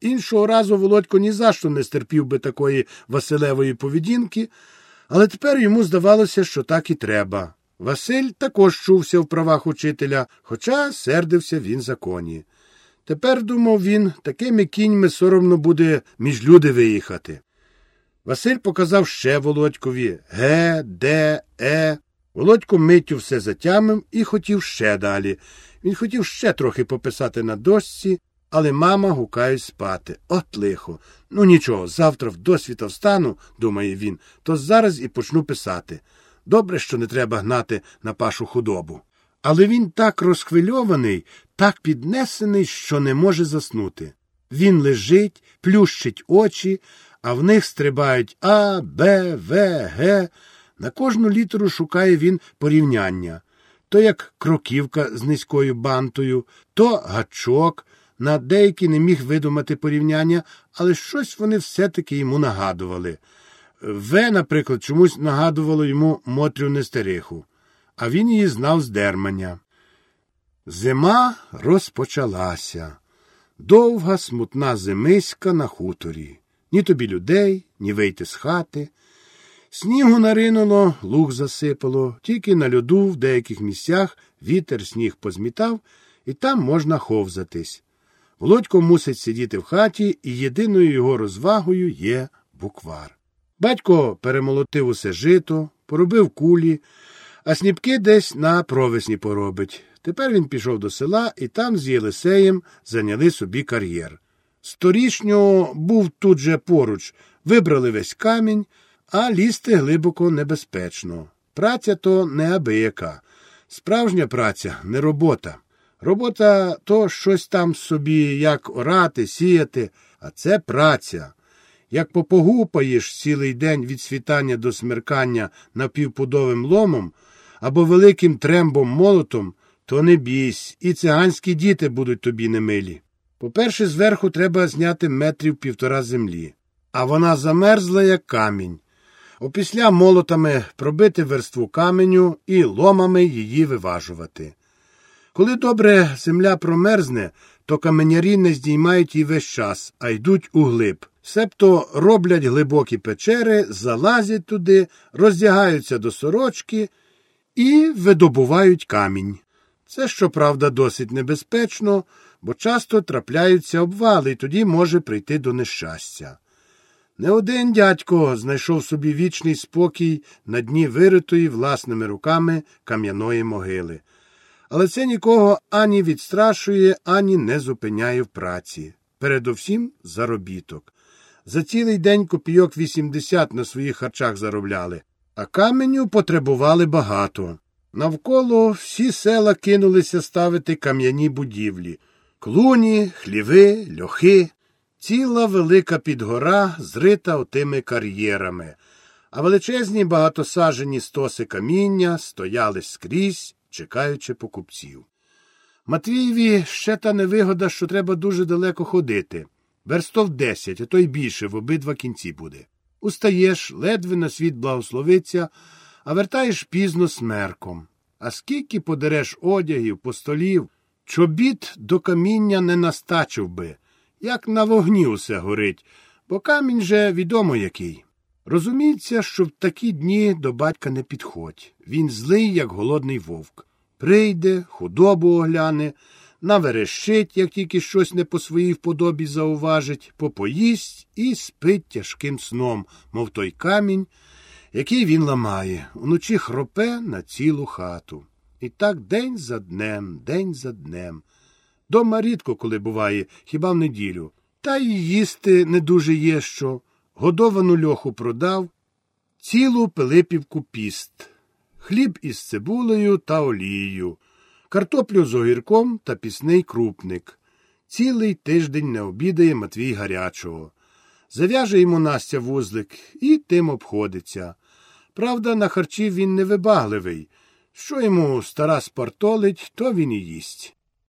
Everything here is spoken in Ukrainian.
Іншого разу Володько ні за що не стерпів би такої Василевої поведінки, але тепер йому здавалося, що так і треба. Василь також чувся в правах учителя, хоча сердився він законі. Тепер, думав він, такими кіньми соромно буде між люди виїхати. Василь показав ще Володькові Г, Д, Е. Володько миттю все затямив і хотів ще далі. Він хотів ще трохи пописати на дошці, але мама гукає спати. От лихо. Ну нічого, завтра в досвіта встану, думає він, то зараз і почну писати. Добре, що не треба гнати на пашу худобу. Але він так розхвильований, так піднесений, що не може заснути. Він лежить, плющить очі, а в них стрибають А, Б, В, Г. На кожну літеру шукає він порівняння то як кроківка з низькою бантою, то гачок. На деякі не міг видумати порівняння, але щось вони все-таки йому нагадували. В, наприклад, чомусь нагадувало йому Мотрю Нестериху, а він її знав з дермання. Зима розпочалася. Довга, смутна зимиська на хуторі. Ні тобі людей, ні вийти з хати. Снігу наринуло, луг засипало, тільки на льоду в деяких місцях вітер сніг позмітав, і там можна ховзатись. Володько мусить сидіти в хаті, і єдиною його розвагою є буквар. Батько перемолотив усе жито, поробив кулі, а сніпки десь на провесні поробить. Тепер він пішов до села і там з Єлисеєм зайняли собі кар'єр. Сторічнього був тут же поруч, вибрали весь камінь, а лізти глибоко небезпечно. Праця то неабияка. Справжня праця не робота. Робота то щось там собі, як орати, сіяти, а це праця. Як попогупаєш цілий день від світання до смеркання напівпудовим ломом або великим трембом молотом, то не бійсь, і циганські діти будуть тобі немилі. По-перше, зверху треба зняти метрів півтора землі, а вона замерзла, як камінь. Опісля молотами пробити верству каменю і ломами її виважувати. Коли добре земля промерзне, то каменярі не здіймають її весь час, а йдуть у глиб. Себто роблять глибокі печери, залазять туди, роздягаються до сорочки і видобувають камінь. Це, щоправда, досить небезпечно, бо часто трапляються обвали, і тоді може прийти до нещастя. Не один дядько знайшов собі вічний спокій на дні виритої власними руками кам'яної могили. Але це нікого ані відстрашує, ані не зупиняє в праці. Передовсім заробіток. За цілий день копійок 80 на своїх харчах заробляли, а каменю потребували багато. Навколо всі села кинулися ставити кам'яні будівлі клуні, хліви, льохи. Ціла велика підгора зрита отими кар'єрами, а величезні багатосажені стоси каміння стояли скрізь, чекаючи покупців. Матвієві ще та невигода, що треба дуже далеко ходити. Верстов десять, а то й більше в обидва кінці буде. Устаєш, ледве на світ благословиться, а вертаєш пізно смерком. А скільки подереш одягів, постолів, чобіт до каміння не настачив би як на вогні усе горить, бо камінь же відомо який. Розуміється, що в такі дні до батька не підходь. Він злий, як голодний вовк. Прийде, худобу огляне, наверещить, як тільки щось не по своїй вподобі зауважить, попоїсть і спить тяжким сном, мов той камінь, який він ламає, уночі хропе на цілу хату. І так день за днем, день за днем. Дома рідко коли буває, хіба в неділю. Та й їсти не дуже є що. Годовану льоху продав, цілу пилипівку піст, хліб із цибулею та олією, картоплю з огірком та пісний крупник. Цілий тиждень не обідає Матвій гарячого. Зав'яже йому Настя вузлик і тим обходиться. Правда, на харчі він невибагливий. Що йому стара спартолить, то він і їсть.